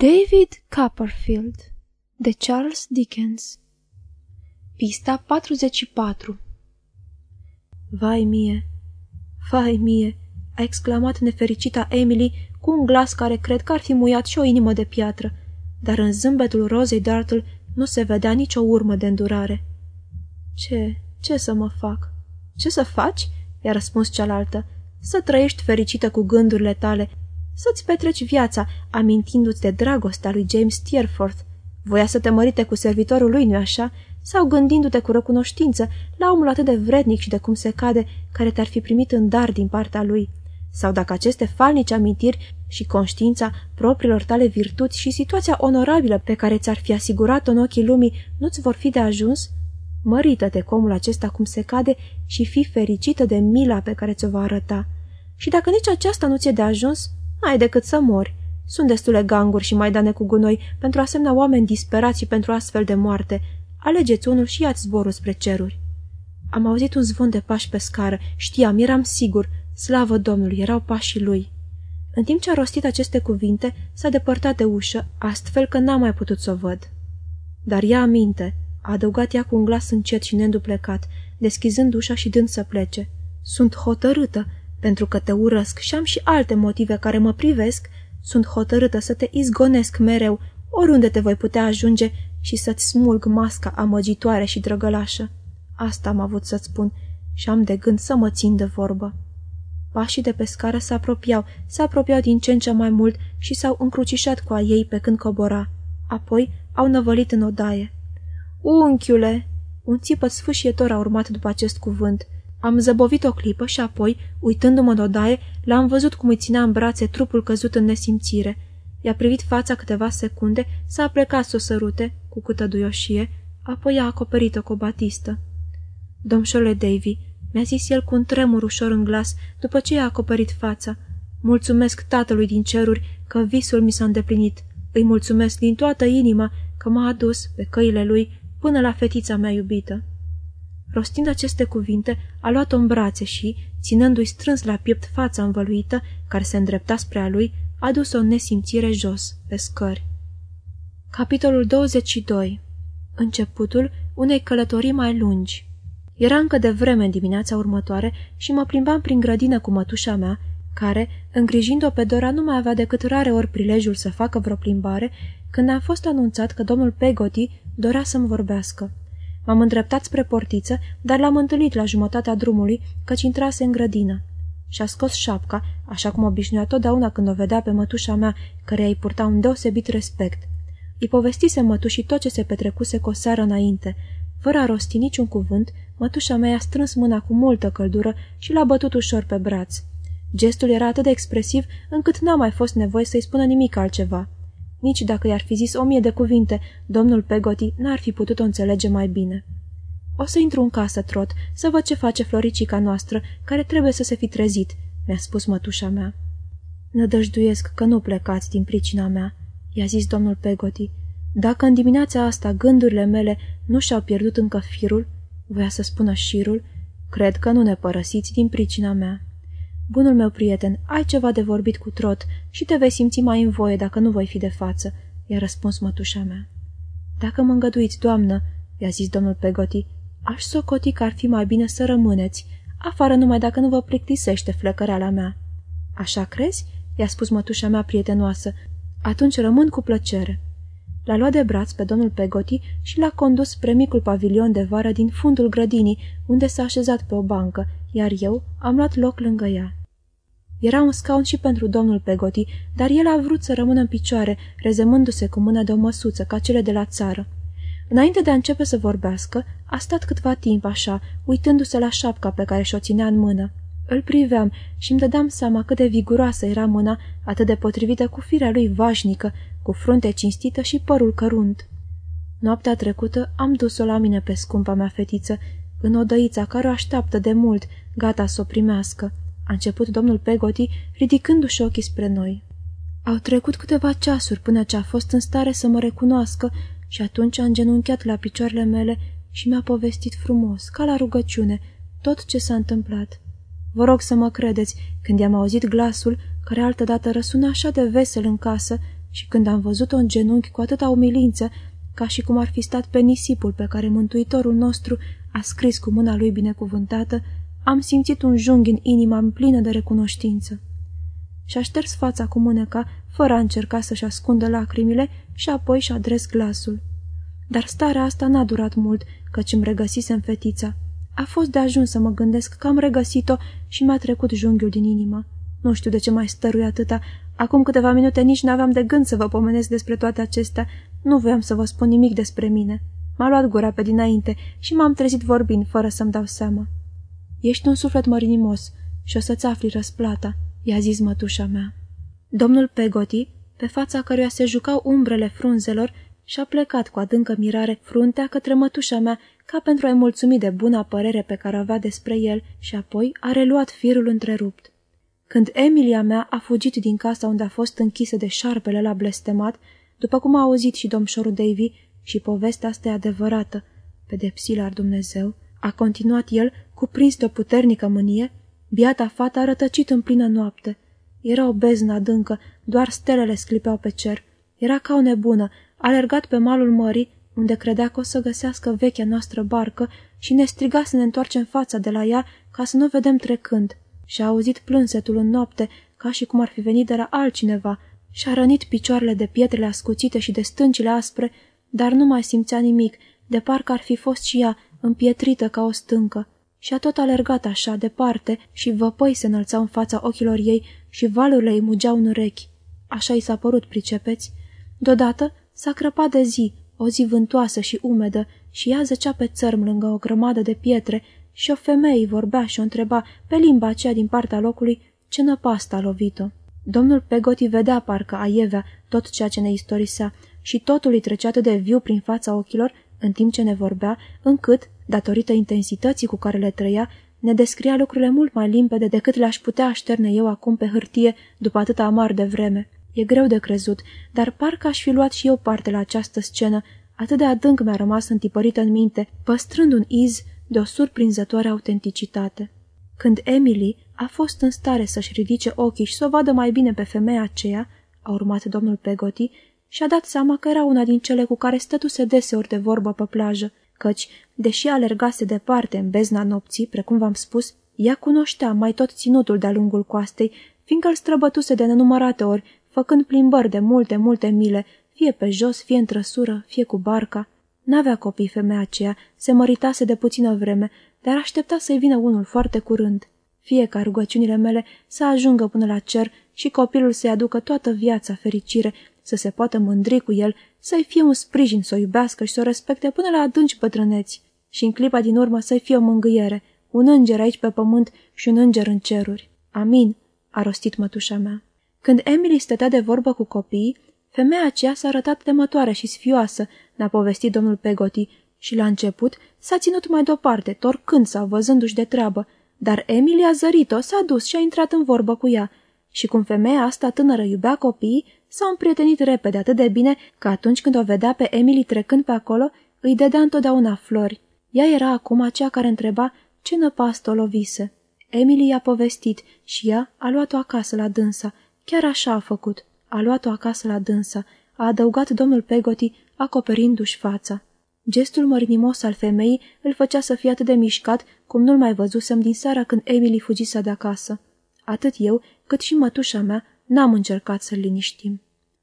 David Copperfield de Charles Dickens Pista 44 Vai mie, vai mie, a exclamat nefericita Emily cu un glas care cred că ar fi muiat și o inimă de piatră, dar în zâmbetul rozei Dartle nu se vedea nicio urmă de îndurare. Ce, ce să mă fac? Ce să faci? i-a răspuns cealaltă. Să trăiești fericită cu gândurile tale, să-ți petreci viața, amintindu-ți de dragostea lui James Steerforth. Voia să te mărite cu servitorul lui, nu așa? Sau gândindu-te cu recunoștință la omul atât de vrednic și de cum se cade, care te-ar fi primit în dar din partea lui? Sau dacă aceste falnici amintiri și conștiința propriilor tale virtuți și situația onorabilă pe care ți-ar fi asigurat în ochii lumii nu-ți vor fi de ajuns? Mărită-te cu omul acesta cum se cade și fi fericită de mila pe care ți-o va arăta. Și dacă nici aceasta nu ți-e de ajuns, ai decât să mori. Sunt destule ganguri și maidane cu gunoi pentru a semna oameni disperați și pentru astfel de moarte. Alegeți unul și ia-ți zborul spre ceruri. Am auzit un zvon de pași pe scară. Știam, eram sigur. Slavă Domnului, erau pașii lui. În timp ce a rostit aceste cuvinte, s-a depărtat de ușă, astfel că n-am mai putut să o văd. Dar ia aminte, a adăugat ea cu un glas încet și neînduplecat, deschizând ușa și dând să plece. Sunt hotărâtă, pentru că te urăsc și am și alte motive care mă privesc, sunt hotărâtă să te izgonesc mereu, oriunde te voi putea ajunge și să-ți smulg masca amăgitoare și drăgălașă. Asta am avut să-ți spun și am de gând să mă țin de vorbă. Pașii de pe scară se apropiau, se apropiau din ce în ce mai mult și s-au încrucișat cu a ei pe când cobora. Apoi au năvălit în odaie. Unchiule! Un țipăt sfâșietor a urmat după acest cuvânt. Am zăbovit o clipă și apoi, uitându-mă în odaie, l-am văzut cum îi ținea în brațe trupul căzut în nesimțire. I-a privit fața câteva secunde, s-a plecat să o sărute, cu câtă duioșie, apoi a acoperit-o cu o batistă. Domșole Davy, mi-a zis el cu un tremur ușor în glas, după ce i-a acoperit fața. Mulțumesc tatălui din ceruri că visul mi s-a îndeplinit. Îi mulțumesc din toată inima că m-a adus, pe căile lui, până la fetița mea iubită. Rostind aceste cuvinte, a luat-o în brațe și, ținându-i strâns la piept fața învăluită, care se îndrepta spre a lui, a dus-o în nesimțire jos, pe scări. Capitolul 22 Începutul unei călătorii mai lungi Era încă de vreme în dimineața următoare și mă plimbam prin grădină cu mătușa mea, care, îngrijind-o pe Dora, nu mai avea decât rare ori prilejul să facă vreo plimbare, când a fost anunțat că domnul Pegoti dorea să-mi vorbească. M-am îndreptat spre portiță, dar l-am întâlnit la jumătatea drumului, căci intrase în grădină. Și-a scos șapca, așa cum obișnuia totdeauna când o vedea pe mătușa mea, care îi purta un deosebit respect. Îi povestise mătușii tot ce se petrecuse cu o seară înainte. Fără a rosti niciun cuvânt, mătușa mea i-a strâns mâna cu multă căldură și l-a bătut ușor pe braț. Gestul era atât de expresiv încât n-a mai fost nevoie să-i spună nimic altceva. Nici dacă i-ar fi zis o mie de cuvinte, domnul Pegoti n-ar fi putut-o înțelege mai bine. O să intru în casă, Trot, să văd ce face Floricica noastră, care trebuie să se fi trezit," mi-a spus mătușa mea. Nădăjduiesc că nu plecați din pricina mea," i-a zis domnul Pegoti. Dacă în dimineața asta gândurile mele nu și-au pierdut încă firul, voia să spună șirul, cred că nu ne părăsiți din pricina mea. Bunul meu prieten, ai ceva de vorbit cu trot și te vei simți mai în voie dacă nu voi fi de față, i-a răspuns mătușa mea. Dacă mă îngăduiți, doamnă, i-a zis domnul Pegoti, aș socoti că ar fi mai bine să rămâneți, afară numai dacă nu vă plictisește flăcăreala mea. Așa crezi? i-a spus mătușa mea prietenoasă. Atunci rămân cu plăcere. L-a luat de braț pe domnul Pegoti și l-a condus spre micul pavilion de vară din fundul grădinii, unde s-a așezat pe o bancă, iar eu am luat loc lângă ea. Era un scaun și pentru domnul Pegoti, dar el a vrut să rămână în picioare, rezemându-se cu mâna de o măsuță, ca cele de la țară. Înainte de a începe să vorbească, a stat câtva timp așa, uitându-se la șapca pe care și-o ținea în mână. Îl priveam și îmi dădeam seama cât de viguroasă era mâna, atât de potrivită cu firea lui vașnică, cu frunte cinstită și părul cărunt. Noaptea trecută am dus-o la mine pe scumpa mea fetiță, în odăița care o așteaptă de mult, gata să o primească a început domnul Pegoti, ridicându-și ochii spre noi. Au trecut câteva ceasuri până ce a fost în stare să mă recunoască și atunci a îngenunchiat la picioarele mele și mi-a povestit frumos, ca la rugăciune, tot ce s-a întâmplat. Vă rog să mă credeți, când i-am auzit glasul, care altădată răsună așa de vesel în casă, și când am văzut-o în genunchi cu atâta umilință, ca și cum ar fi stat pe nisipul pe care Mântuitorul nostru a scris cu mâna lui binecuvântată, am simțit un jung în inima în plină de recunoștință. Și-a șters fața cu mâneca, fără a încerca să-și ascundă lacrimile și apoi și-a adres glasul. Dar starea asta n-a durat mult, căci îmi regăsisem fetița. A fost de ajuns să mă gândesc că am regăsit-o și mi-a trecut junghiul din inimă. Nu știu de ce mai stărui atâta. Acum câteva minute nici n-aveam de gând să vă pomenesc despre toate acestea. Nu voiam să vă spun nimic despre mine. M-a luat gura pe dinainte și m-am trezit vorbind, fără să-mi dau seama. Ești un suflet mărinimos și o să-ți afli răsplata, i-a zis mătușa mea. Domnul Pegoti, pe fața căruia se jucau umbrele frunzelor, și-a plecat cu adâncă mirare fruntea către mătușa mea, ca pentru a-i mulțumi de buna părere pe care o avea despre el și apoi a reluat firul întrerupt. Când Emilia mea a fugit din casa unde a fost închisă de șarpele la blestemat, după cum a auzit și domșorul Davy, și povestea asta e adevărată, pedepsi la Dumnezeu, a continuat el, cuprins de o puternică mânie, biata fată a rătăcit în plină noapte. Era o beznă adâncă, doar stelele sclipeau pe cer. Era ca o nebună, alergat pe malul mării, unde credea că o să găsească vechea noastră barcă și ne striga să ne întoarcem fața de la ea ca să nu vedem trecând. Și a auzit plânsetul în noapte, ca și cum ar fi venit de la altcineva, și-a rănit picioarele de pietrele ascuțite și de stâncile aspre, dar nu mai simțea nimic, de parcă ar fi fost și ea, împietrită ca o stâncă. Și a tot alergat așa, departe, și văpăi se înălțau în fața ochilor ei și valurile îi mugeau în urechi. Așa i s-a părut, pricepeți. Deodată s-a crăpat de zi, o zi vântoasă și umedă, și ea zăcea pe țărm lângă o grămadă de pietre și o femeie vorbea și o întreba pe limba aceea din partea locului ce năpasta a lovit-o. Domnul Pegoti vedea parcă aievea tot ceea ce ne istorisea și totul îi trecea atât de viu prin fața ochilor în timp ce ne vorbea, încât, datorită intensității cu care le trăia, ne descria lucrurile mult mai limpede decât le-aș putea așterne eu acum pe hârtie după atâta amar de vreme. E greu de crezut, dar parcă aș fi luat și eu parte la această scenă, atât de adânc mi-a rămas întipărită în minte, păstrând un iz de o surprinzătoare autenticitate. Când Emily a fost în stare să-și ridice ochii și să o vadă mai bine pe femeia aceea, a urmat domnul Pegoti, și-a dat seama că era una din cele cu care stătuse deseori de vorbă pe plajă, căci, deși alergase departe în bezna nopții, precum v-am spus, ea cunoștea mai tot ținutul de-a lungul coastei, fiindcă îl străbătuse de nenumărate ori, făcând plimbări de multe, multe mile, fie pe jos, fie în trăsură, fie cu barca. N-avea copii femeia aceea, se măritase de puțină vreme, dar aștepta să-i vină unul foarte curând. Fie ca rugăciunile mele să ajungă până la cer și copilul să-i aducă toată viața fericire, să se poată mândri cu el, să-i fie un sprijin, să o iubească și să o respecte până la adânci bătrâneți. Și în clipa din urmă să-i fie o mângâiere, un înger aici pe pământ și un înger în ceruri. Amin, a rostit mătușa mea. Când Emily stătea de vorbă cu copiii, femeia aceea s-a arătat temătoare și sfioasă, ne-a povestit domnul Pegoti, și la început s-a ținut mai deoparte, torcând sau văzându-și de treabă, dar Emily a zărit-o, s-a dus și a intrat în vorbă cu ea. Și cum femeia asta tânără iubea copiii, s-a împrietenit repede atât de bine că atunci când o vedea pe Emily trecând pe acolo, îi dădea întotdeauna flori. Ea era acum aceea care întreba ce năpastă o lovise. Emily i-a povestit și ea a luat-o acasă la dânsa Chiar așa a făcut. A luat-o acasă la dânsa, a adăugat domnul Pegoti, acoperindu-și fața. Gestul mărinimos al femeii îl făcea să fie atât de mișcat cum nu-l mai văzusem din seara când Emily fugise de acasă. Atât eu, cât și mătușa mea, n-am încercat să-l liniștim.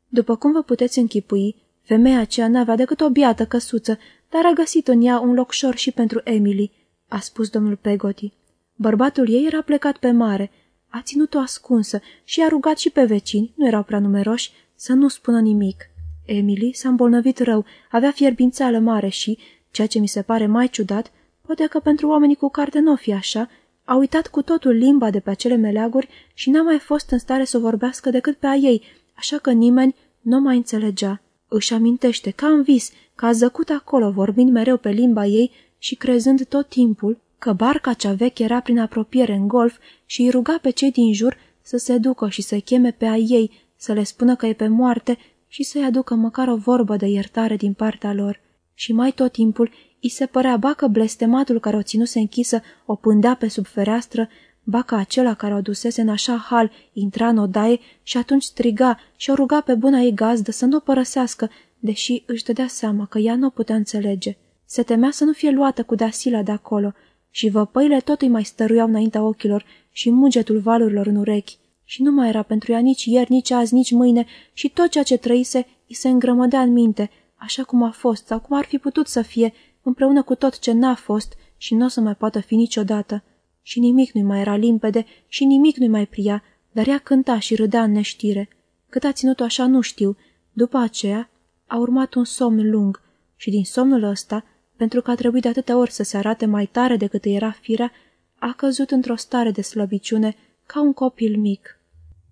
După cum vă puteți închipui, femeia aceea n-avea decât o biată căsuță, dar a găsit în ea un locșor și pentru Emily, a spus domnul Pegoti. Bărbatul ei era plecat pe mare, a ținut-o ascunsă și a rugat și pe vecini, nu erau prea numeroși, să nu spună nimic. Emily s-a îmbolnăvit rău, avea fierbințeală mare și, ceea ce mi se pare mai ciudat, poate că pentru oamenii cu carte nu o fi așa, a uitat cu totul limba de pe acele meleaguri și n-a mai fost în stare să vorbească decât pe a ei, așa că nimeni nu mai înțelegea. Își amintește, ca în vis, că a zăcut acolo, vorbind mereu pe limba ei și crezând tot timpul că barca cea veche era prin apropiere în golf și îi ruga pe cei din jur să se ducă și să cheme pe a ei, să le spună că e pe moarte și să-i aducă măcar o vorbă de iertare din partea lor. Și mai tot timpul îi se părea ba că blestematul care o ținuse închisă o pândea pe sub fereastră, ba că acela care o dusese în așa hal intra în odaie și atunci striga și o ruga pe buna ei gazdă să nu o părăsească, deși își dădea seama că ea nu o putea înțelege. Se temea să nu fie luată cu Dasila de acolo și văpăile tot îi mai stăruiau înaintea ochilor și mugetul valurilor în urechi. Și nu mai era pentru ea nici ieri, nici azi, nici mâine și tot ceea ce trăise îi se îngrămădea în minte, așa cum a fost sau cum ar fi putut să fie, împreună cu tot ce n-a fost și nu o să mai poată fi niciodată. Și nimic nu-i mai era limpede și nimic nu-i mai pria, dar ea cânta și râdea în neștire. Cât a ținut așa nu știu. După aceea a urmat un somn lung și din somnul ăsta, pentru că a trebuit de atâtea ori să se arate mai tare decât îi era firea, a căzut într-o stare de slăbiciune ca un copil mic.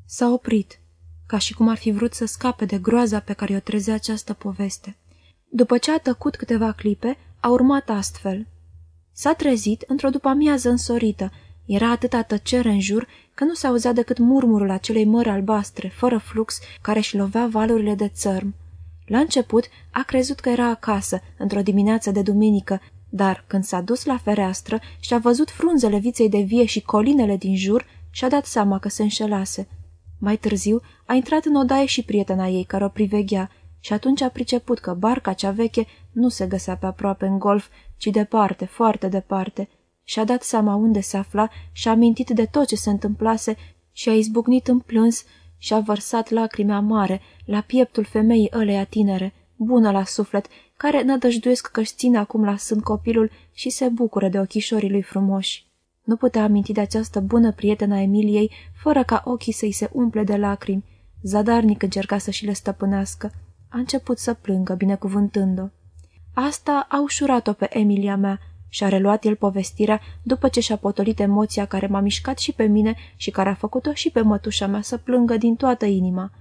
S-a oprit, ca și cum ar fi vrut să scape de groaza pe care o trezea această poveste. După ce a tăcut câteva clipe, a urmat astfel. S-a trezit într-o după-amiază însorită. Era atâta tăcere în jur că nu se auzea decât murmurul acelei mări albastre, fără flux, care își lovea valurile de țărm. La început a crezut că era acasă, într-o dimineață de duminică, dar când s-a dus la fereastră și a văzut frunzele viței de vie și colinele din jur, și-a dat seama că se înșelase. Mai târziu a intrat în odaie și prietena ei, care o priveghea, și atunci a priceput că barca cea veche nu se găsea pe aproape în golf, ci departe, foarte departe. Și-a dat seama unde se afla și-a amintit de tot ce se întâmplase și a izbucnit în plâns și a vărsat lacrime amare la pieptul femeii ăleia tinere, bună la suflet, care nădăjduiesc că-și ține acum la sân copilul și se bucură de ochișorii lui frumoși. Nu putea aminti de această bună prietenă a Emiliei, fără ca ochii să-i se umple de lacrimi. Zadarnic încerca să și le stăpânească. A început să plângă, binecuvântând-o. Asta a ușurat-o pe Emilia mea și-a reluat el povestirea după ce și-a potolit emoția care m-a mișcat și pe mine și care a făcut-o și pe mătușa mea să plângă din toată inima.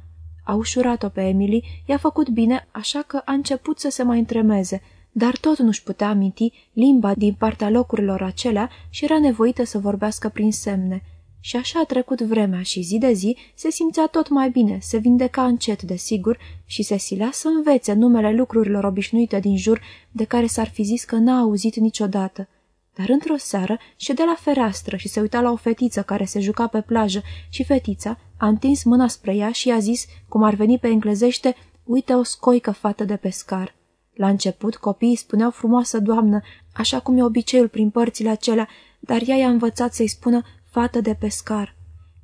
A ușurat-o pe Emily, i-a făcut bine, așa că a început să se mai întremeze, dar tot nu-și putea aminti limba din partea locurilor acelea și era nevoită să vorbească prin semne. Și așa a trecut vremea și zi de zi se simțea tot mai bine, se vindeca încet, desigur, și se silea să învețe numele lucrurilor obișnuite din jur de care s-ar fi zis că n-a auzit niciodată. Dar într-o seară ședea la fereastră și se uita la o fetiță care se juca pe plajă și fetița a întins mâna spre ea și i-a zis, cum ar veni pe englezește, uite o scoică fată de pescar. La început, copiii spuneau frumoasă doamnă, așa cum e obiceiul prin părțile acelea, dar ea i-a învățat să-i spună fată de pescar.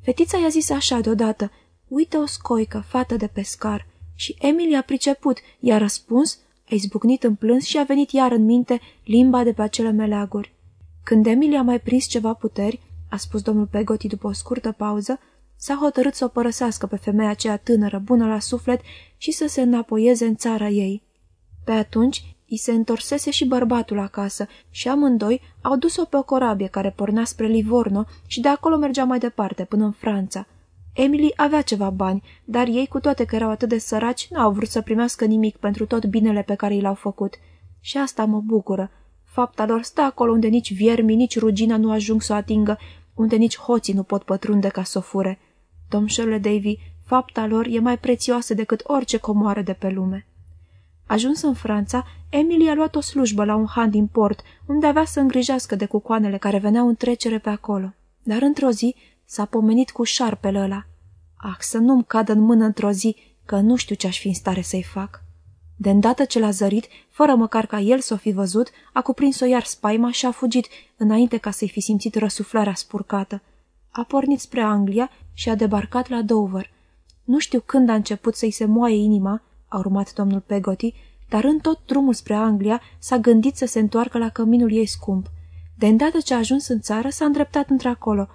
Fetița i-a zis așa deodată, uite o scoică, fată de pescar. Și Emily a priceput, i-a răspuns, a izbucnit în plâns și a venit iar în minte limba de pe acele meleaguri. Când Emily a mai prins ceva puteri, a spus domnul Pegoti după o scurtă pauză, s-a hotărât să o părăsească pe femeia aceea tânără, bună la suflet și să se înapoieze în țara ei. Pe atunci, i se întorsese și bărbatul acasă și amândoi au dus-o pe o corabie care pornea spre Livorno și de acolo mergea mai departe, până în Franța. Emily avea ceva bani, dar ei, cu toate că erau atât de săraci, n-au vrut să primească nimic pentru tot binele pe care i l-au făcut. Și asta mă bucură. Fapta lor stă acolo unde nici viermi, nici rugina nu ajung să o atingă, unde nici hoții nu pot pătrunde ca să o fure. Domșele Davy, fapta lor e mai prețioasă decât orice comoară de pe lume. Ajuns în Franța, Emily a luat o slujbă la un han din port, unde avea să îngrijească de cucoanele care veneau în trecere pe acolo. Dar într-o zi s-a pomenit cu șarpele ăla. Ah, să nu-mi cadă în mână într-o zi, că nu știu ce-aș fi în stare să-i fac. De îndată ce l-a zărit, fără măcar ca el să o fi văzut, a cuprins-o iar spaima și a fugit, înainte ca să-i fi simțit răsuflarea spurcată. A pornit spre Anglia și a debarcat la Dover. Nu știu când a început să-i se moaie inima, a urmat domnul Pegoti, dar în tot drumul spre Anglia s-a gândit să se întoarcă la căminul ei scump. De îndată ce a ajuns în țară, s-a îndreptat într-acolo,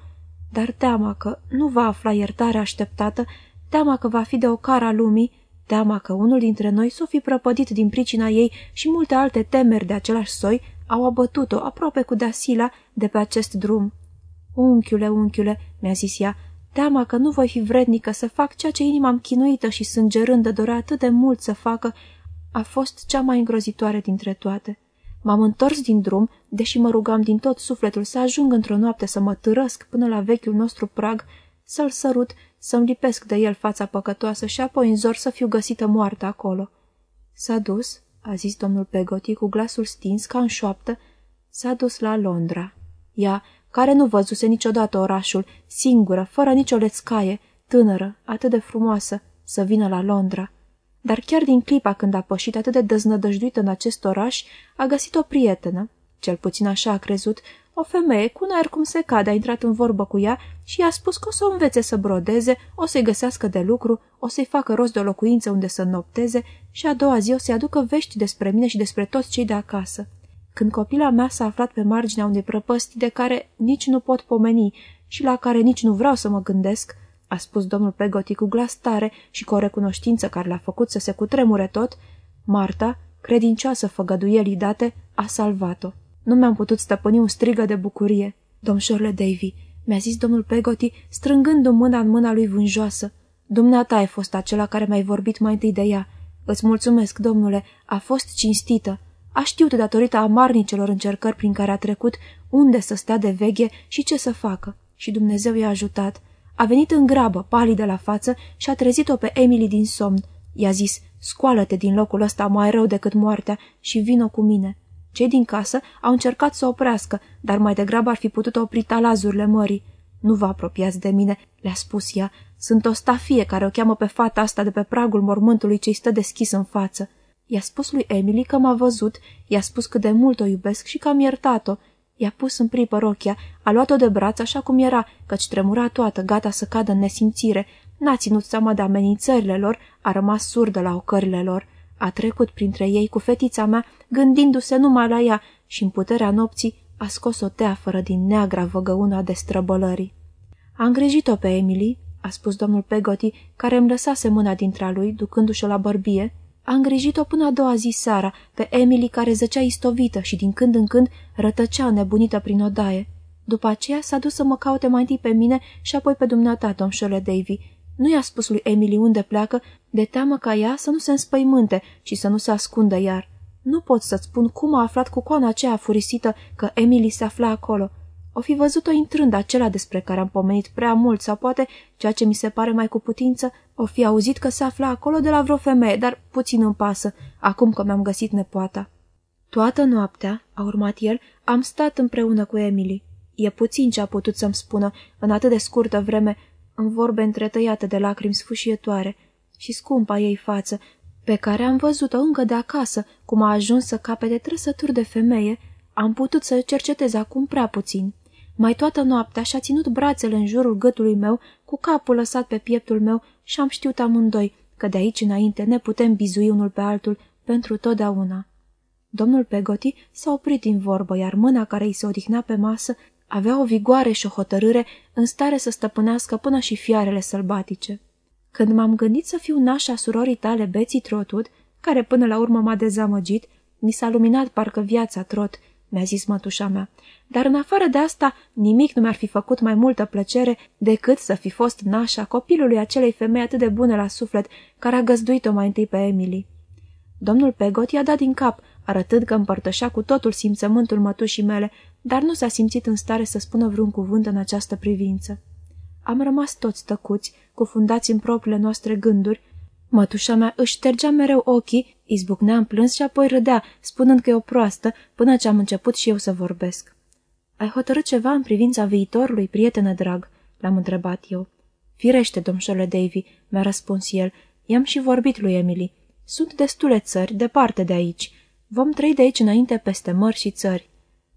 dar teama că nu va afla iertarea așteptată, teama că va fi de o cara lumii, teama că unul dintre noi s-o fi prăpădit din pricina ei și multe alte temeri de același soi au abătut-o aproape cu Dasila de pe acest drum. Unchiule, unchiule, mi-a zis ea, teama că nu voi fi vrednică să fac ceea ce inima am chinuită și sângerândă dorea atât de mult să facă, a fost cea mai îngrozitoare dintre toate. M-am întors din drum, deși mă rugam din tot sufletul să ajung într-o noapte să mă târăsc până la vechiul nostru prag, să-l sărut, să-mi lipesc de el fața păcătoasă și apoi în zor să fiu găsită moartă acolo. S-a dus, a zis domnul Pegoti cu glasul stins ca în șoaptă, s-a dus la Londra. Ea, care nu văzuse niciodată orașul, singură, fără nicio lețcaie, tânără, atât de frumoasă, să vină la Londra. Dar chiar din clipa când a pășit atât de dăznădăjduită în acest oraș, a găsit o prietenă, cel puțin așa a crezut, o femeie cu un aer cum se cade a intrat în vorbă cu ea și i-a spus că o să o învețe să brodeze, o să-i găsească de lucru, o să-i facă rost de o locuință unde să nopteze și a doua zi o să-i aducă vești despre mine și despre toți cei de acasă. Când copila mea s-a aflat pe marginea unei prăpăstii de care nici nu pot pomeni și la care nici nu vreau să mă gândesc, a spus domnul Pegoti cu glas tare și cu o recunoștință care l-a făcut să se cutremure tot, Marta, credincioasă făgăduielii date, a salvat-o. Nu mi-am putut stăpâni un strigă de bucurie. Domșorle Davy, mi-a zis domnul Pegoti, strângându-mi mâna în mâna lui vânjoasă. Dumneata ai fost acela care mi-ai vorbit mai întâi de ea. Îți mulțumesc, domnule, a fost cinstită. A știut datorită amarnicelor încercări prin care a trecut unde să stea de veghe și ce să facă. Și Dumnezeu i-a ajutat. A venit în grabă, palidă la față, și a trezit-o pe Emily din somn. I-a zis, scoală-te din locul ăsta mai rău decât moartea și vină cu mine. Cei din casă au încercat să oprească, dar mai degrabă ar fi putut opri talazurile mării. Nu vă apropiați de mine, le-a spus ea. Sunt o stafie care o cheamă pe fata asta de pe pragul mormântului ce-i stă deschis în față. I-a spus lui Emily că m-a văzut, i-a spus cât de mult o iubesc și că am iertat-o. I-a pus în pripă rochia, a luat-o de braț așa cum era, căci tremura toată, gata să cadă în nesimțire. N-a ținut seama de amenințările lor, a rămas surdă la ocările lor. A trecut printre ei cu fetița mea, gândindu-se numai la ea și în puterea nopții a scos o teafără din neagra văgăuna de străbălării. A îngrijit-o pe Emily, a spus domnul Pegoti, care îmi lăsase mâna dintre lui, ducându-și-o la bărbie, a îngrijit-o până a doua zi seara, pe Emily care zăcea istovită și din când în când rătăcea nebunită prin odaie. După aceea s-a dus să mă caute mai întâi pe mine și apoi pe dumneata, domșole Davy. Nu i-a spus lui Emily unde pleacă, de teamă ca ea să nu se înspăimânte și să nu se ascundă iar. Nu pot să-ți spun cum a aflat cu coana aceea furisită că Emily se afla acolo. O fi văzut-o intrând acela despre care am pomenit prea mult sau poate, ceea ce mi se pare mai cu putință, o fi auzit că se afla acolo de la vreo femeie, dar puțin îmi pasă, acum că mi-am găsit nepoata. Toată noaptea, a urmat el, am stat împreună cu Emily. E puțin ce a putut să-mi spună în atât de scurtă vreme, în vorbe întretăiate de lacrimi sfâșietoare și scumpa ei față, pe care am văzut-o încă de acasă, cum a ajuns să capete trăsături de femeie, am putut să cercetez acum prea puțin. Mai toată noaptea și-a ținut brațele în jurul gâtului meu, cu capul lăsat pe pieptul meu și am știut amândoi că de aici înainte ne putem bizui unul pe altul pentru totdeauna. Domnul Pegoti s-a oprit din vorbă, iar mâna care îi se odihnea pe masă avea o vigoare și o hotărâre în stare să stăpânească până și fiarele sălbatice. Când m-am gândit să fiu nașa surorii tale Beții Trotud, care până la urmă m-a dezamăgit, mi s-a luminat parcă viața trot, mi-a zis mătușa mea, dar în afară de asta nimic nu mi-ar fi făcut mai multă plăcere decât să fi fost nașa copilului acelei femei atât de bune la suflet, care a găzduit-o mai întâi pe Emily. Domnul Pegot i-a dat din cap, arătând că împărtășea cu totul simțământul mătușii mele, dar nu s-a simțit în stare să spună vreun cuvânt în această privință. Am rămas toți tăcuți, cufundați în propriile noastre gânduri. Mătușa mea își ștergea mereu ochii, izbucnea în plâns și apoi râdea, spunând că e o proastă, până ce am început și eu să vorbesc. Ai hotărât ceva în privința viitorului, prietene drag?" l-am întrebat eu. Firește, domșole Davy," mi-a răspuns el. I-am și vorbit lui Emily. Sunt destule țări, departe de aici. Vom trăi de aici înainte peste mări și țări."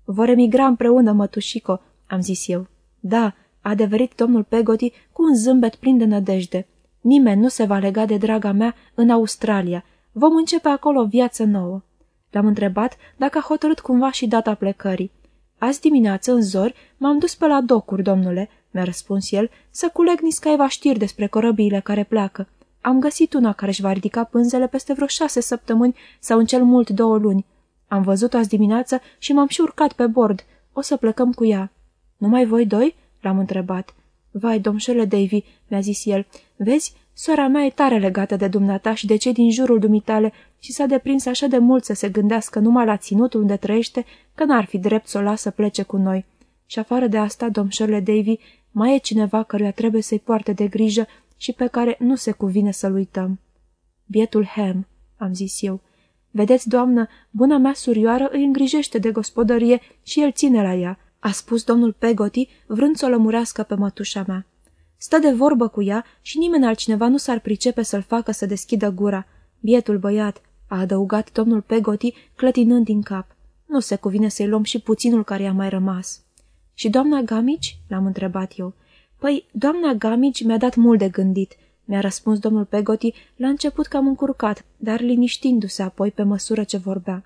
Vor emigra împreună, mătușico," am zis eu. Da," a adeverit domnul Pegoti cu un zâmbet plin de nădejde. Nimeni nu se va lega de draga mea în Australia. Vom începe acolo o viață nouă. L-am întrebat dacă a hotărât cumva și data plecării. Azi dimineață, în zori, m-am dus pe la docuri, domnule, mi-a răspuns el, să culeg niscaiva știri despre corăbiile care pleacă. Am găsit una care își va ridica pânzele peste vreo șase săptămâni sau în cel mult două luni. Am văzut-o azi dimineață și m-am și urcat pe bord. O să plecăm cu ea. Numai voi doi?" l-am întrebat. Vai, domșele Davy," mi-a zis el, vezi, sora mea e tare legată de dumneata și de cei din jurul dumitale și s-a deprins așa de mult să se gândească numai la ținutul unde trăiește, că n-ar fi drept să o lasă plece cu noi. Și afară de asta, domșele Davy, mai e cineva căruia trebuie să-i poarte de grijă și pe care nu se cuvine să-l uităm. Bietul Ham, am zis eu. Vedeți, doamnă, buna mea surioară îi îngrijește de gospodărie și el ține la ea. a spus domnul Pegoti, vrând să o lămurească pe mătușa mea. Stă de vorbă cu ea și nimeni altcineva nu s-ar pricepe să-l facă să deschidă gura. Bietul băiat, a adăugat domnul Pegoti, clătinând din cap. Nu se cuvine să-i luăm și puținul care i-a mai rămas. Și doamna Gamici? l-am întrebat eu. Păi, doamna Gamici mi-a dat mult de gândit, mi-a răspuns domnul Pegoti, la început cam încurcat, dar liniștindu-se apoi pe măsură ce vorbea.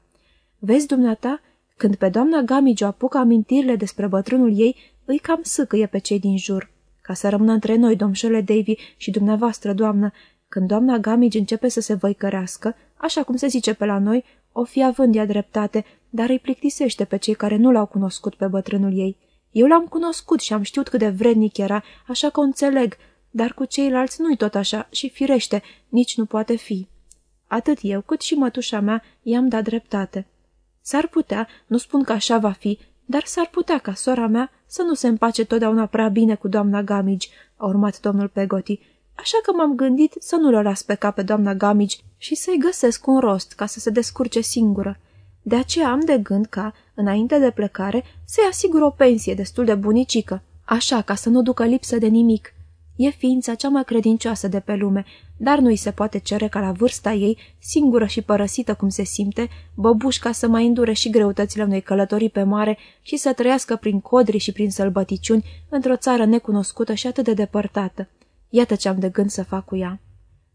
Vezi, dumneata, când pe doamna Gamici o apucă amintirile despre bătrânul ei, îi cam sâcăie pe cei din jur. Ca să rămână între noi, domșele Davy și dumneavoastră, doamnă, când doamna Gamici începe să se văicărească, așa cum se zice pe la noi, o fi având ea dreptate, dar îi plictisește pe cei care nu l-au cunoscut pe bătrânul ei. Eu l-am cunoscut și am știut cât de vrednic era, așa că o înțeleg, dar cu ceilalți nu-i tot așa și firește, nici nu poate fi. Atât eu cât și mătușa mea i-am dat dreptate. S-ar putea, nu spun că așa va fi, dar s-ar putea ca sora mea să nu se împace totdeauna prea bine cu doamna Gamigi, a urmat domnul Pegoti, așa că m-am gândit să nu le las pe cap pe doamna Gamigi și să-i găsesc un rost ca să se descurce singură. De aceea am de gând ca, înainte de plecare, să-i asigur o pensie destul de bunicică, așa ca să nu ducă lipsă de nimic. E ființa cea mai credincioasă de pe lume, dar nu-i se poate cere ca la vârsta ei, singură și părăsită cum se simte, băbușca să mai îndure și greutățile unei călătorii pe mare și să trăiască prin codri și prin sălbăticiuni într-o țară necunoscută și atât de depărtată. Iată ce am de gând să fac cu ea.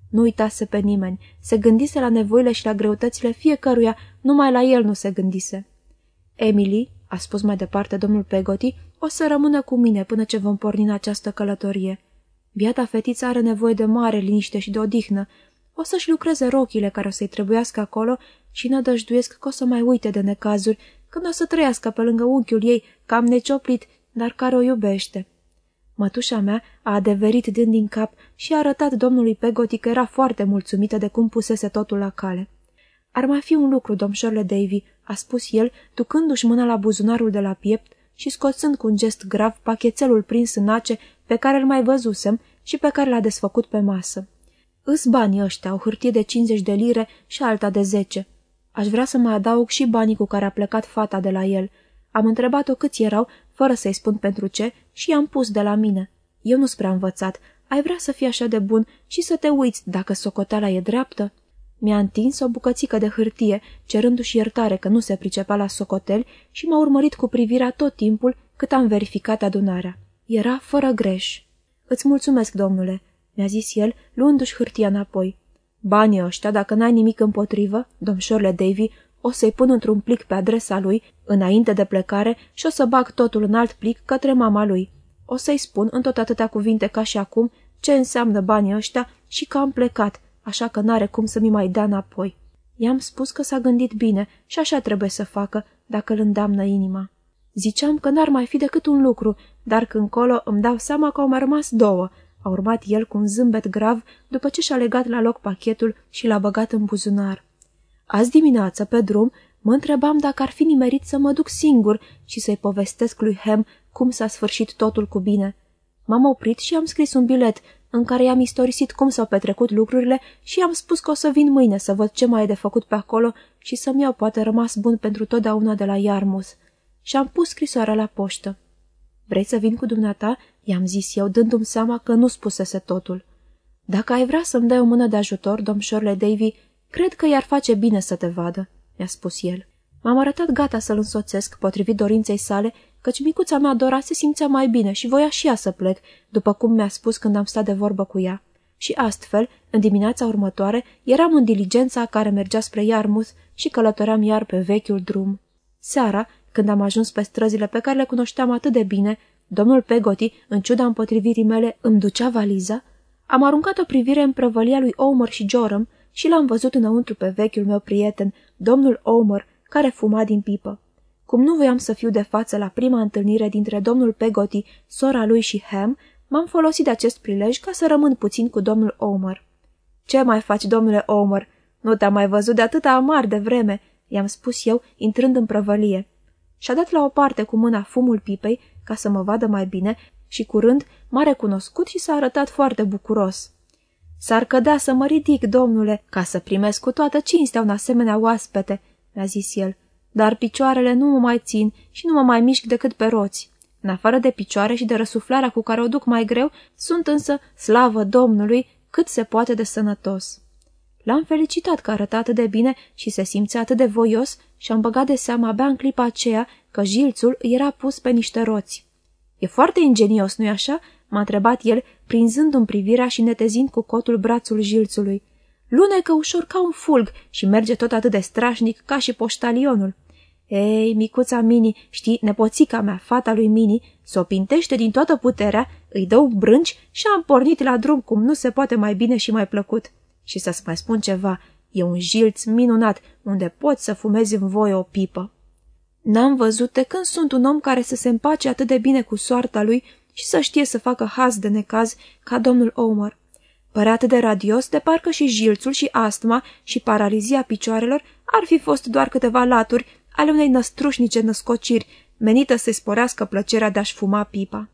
Nu uitase pe nimeni, se gândise la nevoile și la greutățile fiecăruia, numai la el nu se gândise. Emily, a spus mai departe domnul Pegoti, o să rămână cu mine până ce vom porni în această călătorie. Biata fetiță are nevoie de mare liniște și de odihnă. O să-și lucreze rochile care o să-i trebuiască acolo și nădăjduiesc că o să mai uite de necazuri când o să trăiască pe lângă unchiul ei, cam necioplit, dar care o iubește. Mătușa mea a adeverit dând din cap și a arătat domnului Pegoti că era foarte mulțumită de cum pusese totul la cale. Ar mai fi un lucru, domșorle Davy," a spus el, ducându-și mâna la buzunarul de la piept și scoțând cu un gest grav pachetelul prins în ace pe care îl mai văzusem și pe care l-a desfăcut pe masă. Îs banii ăștia, o hârtie de 50 de lire și alta de 10. Aș vrea să mai adaug și banii cu care a plecat fata de la el. Am întrebat-o câți erau, fără să-i spun pentru ce, și i-am pus de la mine. Eu nu-s prea învățat. Ai vrea să fii așa de bun și să te uiți dacă socoteala e dreaptă?" Mi-a întins o bucățică de hârtie, cerându-și iertare că nu se pricepea la socoteli și m-a urmărit cu privirea tot timpul cât am verificat adunarea. Era fără greș. Îți mulțumesc, domnule," mi-a zis el, luându-și hârtia înapoi. Banii ăștia, dacă n-ai nimic împotrivă, domșorle Davy, o să-i pun într-un plic pe adresa lui, înainte de plecare, și o să bag totul în alt plic către mama lui. O să-i spun, în tot atâtea cuvinte ca și acum, ce înseamnă banii ăștia și că am plecat, așa că n-are cum să mi mai dea înapoi. I-am spus că s-a gândit bine și așa trebuie să facă, dacă îl îndeamnă inima. Ziceam că n-ar mai fi decât un lucru, dar când colo îmi dau seama că au mai rămas două, a urmat el cu un zâmbet grav după ce și-a legat la loc pachetul și l-a băgat în buzunar. Azi dimineață, pe drum, mă întrebam dacă ar fi nimerit să mă duc singur și să-i povestesc lui Hem cum s-a sfârșit totul cu bine. M-am oprit și am scris un bilet în care i-am istorisit cum s-au petrecut lucrurile și i-am spus că o să vin mâine să văd ce mai e de făcut pe acolo și să-mi iau poate rămas bun pentru totdeauna de la Iarmus. Și am pus scrisoarea la poștă. Vrei să vin cu dumneata?" i-am zis eu, dându-mi seama că nu spusese totul. Dacă ai vrea să-mi dai o mână de ajutor, domșorle Davy, cred că i-ar face bine să te vadă," mi-a spus el. M-am arătat gata să-l însoțesc, potrivit dorinței sale, căci micuța mea Dora se simțea mai bine și voia și ea să plec, după cum mi-a spus când am stat de vorbă cu ea. Și astfel, în dimineața următoare, eram în diligența care mergea spre Iarmuth și călătoream iar pe vechiul drum. Seara, când am ajuns pe străzile pe care le cunoșteam atât de bine, domnul Pegoti, în ciuda împotrivirii mele, îmi ducea valiza, am aruncat o privire în prăvălia lui Omer și Joram și l-am văzut înăuntru pe vechiul meu prieten, domnul Omer, care fuma din pipă. Cum nu voiam să fiu de față la prima întâlnire dintre domnul Pegoti, sora lui și Ham, m-am folosit de acest prilej ca să rămân puțin cu domnul Omer. Ce mai faci, domnule Omer? Nu te-am mai văzut de atâta amar de vreme," i-am spus eu, intrând în prăvălie. Și-a dat la o parte cu mâna fumul pipei ca să mă vadă mai bine și curând m-a recunoscut și s-a arătat foarte bucuros. S-ar cădea să mă ridic, domnule, ca să primesc cu toată cinstea un asemenea oaspete," mi-a zis el. dar picioarele nu mă mai țin și nu mă mai mișc decât pe roți. În afară de picioare și de răsuflarea cu care o duc mai greu, sunt însă, slavă Domnului, cât se poate de sănătos. L-am felicitat că arăta atât de bine și se simțea atât de voios și am băgat de seama abia în clipa aceea că jilțul era pus pe niște roți. E foarte ingenios, nu-i așa?" m-a întrebat el, prinzându-mi privirea și netezind cu cotul brațul jilțului. Lunecă ușor ca un fulg și merge tot atât de strașnic ca și poștalionul. Ei, micuța Mini, știi, nepoțica mea, fata lui Mini, s-o pintește din toată puterea, îi dau brânci și am pornit la drum cum nu se poate mai bine și mai plăcut. Și să-ți mai spun ceva, e un jilț minunat unde poți să fumezi în voie o pipă. N-am văzut de când sunt un om care să se împace atât de bine cu soarta lui și să știe să facă haz de necaz ca domnul Omer. Părea atât de radios de parcă și jilțul și astma și paralizia picioarelor ar fi fost doar câteva laturi ale unei năstrușnice născociri, menită să-i sporească plăcerea de a-și fuma pipa.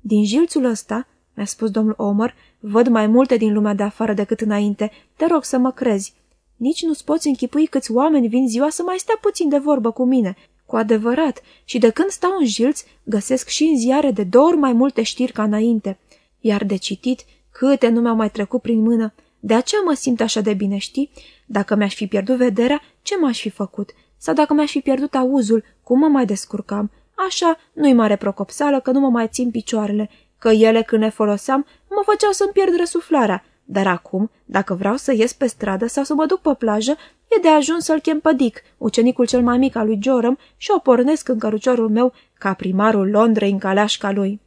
Din jilțul ăsta, mi-a spus domnul Omer, văd mai multe din lumea de afară decât înainte, te rog să mă crezi. Nici nu-ți poți închipui câți oameni vin ziua să mai stea puțin de vorbă cu mine, cu adevărat, și de când stau în jilț, găsesc și în ziare de două ori mai multe știri ca înainte. Iar de citit, câte nu mi-au mai trecut prin mână. De aceea mă simt așa de bine, știi? Dacă mi-aș fi pierdut vederea, ce m-aș fi făcut? Sau dacă mi-aș fi pierdut auzul, cum mă mai descurcam? Așa, nu-i mare procopsală că nu mă mai țin picioarele, că ele când ne foloseam mă făceau să-mi pierd răsuflarea. Dar acum, dacă vreau să ies pe stradă sau să mă duc pe plajă, e de ajuns să-l chem pe Dick, ucenicul cel mai mic al lui Joram, și o pornesc în căruciorul meu ca primarul Londrei în caleașca lui.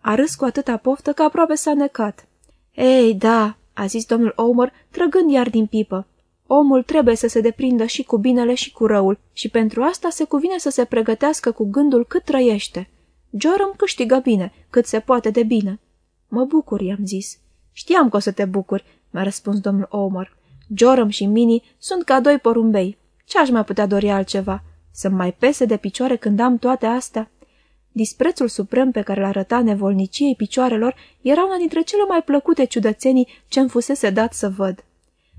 A râs cu atâta poftă că aproape s-a necat. Ei, da, a zis domnul Omer, trăgând iar din pipă. Omul trebuie să se deprindă și cu binele și cu răul și pentru asta se cuvine să se pregătească cu gândul cât trăiește. Joram câștigă bine, cât se poate de bine. Mă bucur, i-am zis. Știam că o să te bucuri, mi-a răspuns domnul Omer. Joram și Mini sunt ca doi porumbei. Ce aș mai putea dori altceva? Să-mi mai pese de picioare când am toate astea? Disprețul suprem pe care l arăta nevolniciei picioarelor era una dintre cele mai plăcute ciudățenii ce-mi fusese dat să văd.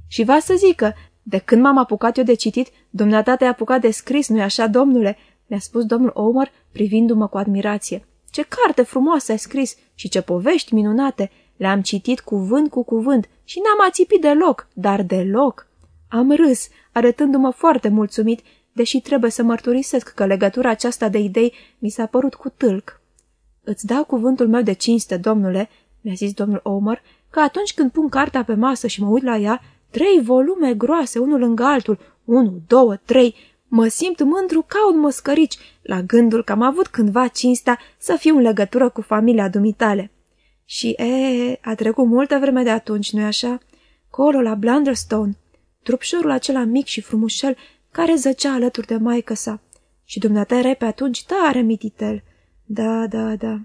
Și va să zică, de când m-am apucat eu de citit, dumneata te-ai apucat de scris, nu-i așa, domnule?" mi-a spus domnul Omer, privindu-mă cu admirație. Ce carte frumoasă ai scris și ce povești minunate! Le-am citit cuvânt cu cuvânt și n-am ațipit deloc, dar deloc. Am râs, arătându-mă foarte mulțumit, deși trebuie să mărturisesc că legătura aceasta de idei mi s-a părut cu tâlc. Îți dau cuvântul meu de cinste, domnule, mi-a zis domnul Omer, că atunci când pun cartea pe masă și mă uit la ea, trei volume groase, unul lângă altul, unu, două, trei, mă simt mândru ca un măscărici, la gândul că am avut cândva cinstea să fiu în legătură cu familia dumitale. Și, e, a trecut multă vreme de atunci, nu-i așa? Colo la Blunderstone, trupșorul acela mic și frumușel care zăcea alături de maică sa. Și dumneata era pe atunci tare mititel. Da, da, da.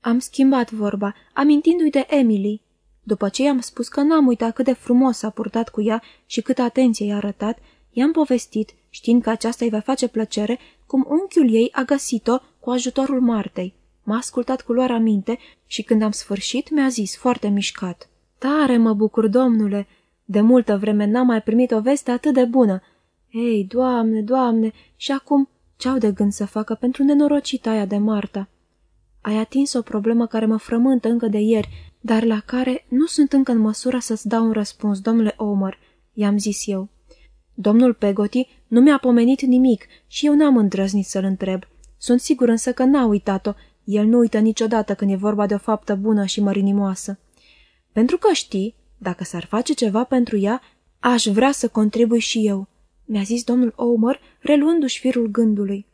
Am schimbat vorba, amintindu-i de Emily. După ce i-am spus că n-am uitat cât de frumos a purtat cu ea și cât atenție i-a arătat, i-am povestit, știind că aceasta îi va face plăcere, cum unchiul ei a găsit-o cu ajutorul Martei. M-a ascultat cu luarea minte și când am sfârșit mi-a zis, foarte mișcat. Tare mă bucur, domnule! De multă vreme n-am mai primit o veste atât de bună. Ei, doamne, doamne, și acum ce-au de gând să facă pentru nenorocita aia de Marta? Ai atins o problemă care mă frământă încă de ieri, dar la care nu sunt încă în măsură să-ți dau un răspuns, domnule Omer, i-am zis eu. Domnul Pegoti nu mi-a pomenit nimic și eu n-am îndrăznit să-l întreb. Sunt sigur însă că n-a uitat-o. El nu uită niciodată când e vorba de o faptă bună și mărinimoasă. Pentru că știi, dacă s-ar face ceva pentru ea, aș vrea să contribui și eu mi-a zis domnul Omer, reluându-și firul gândului.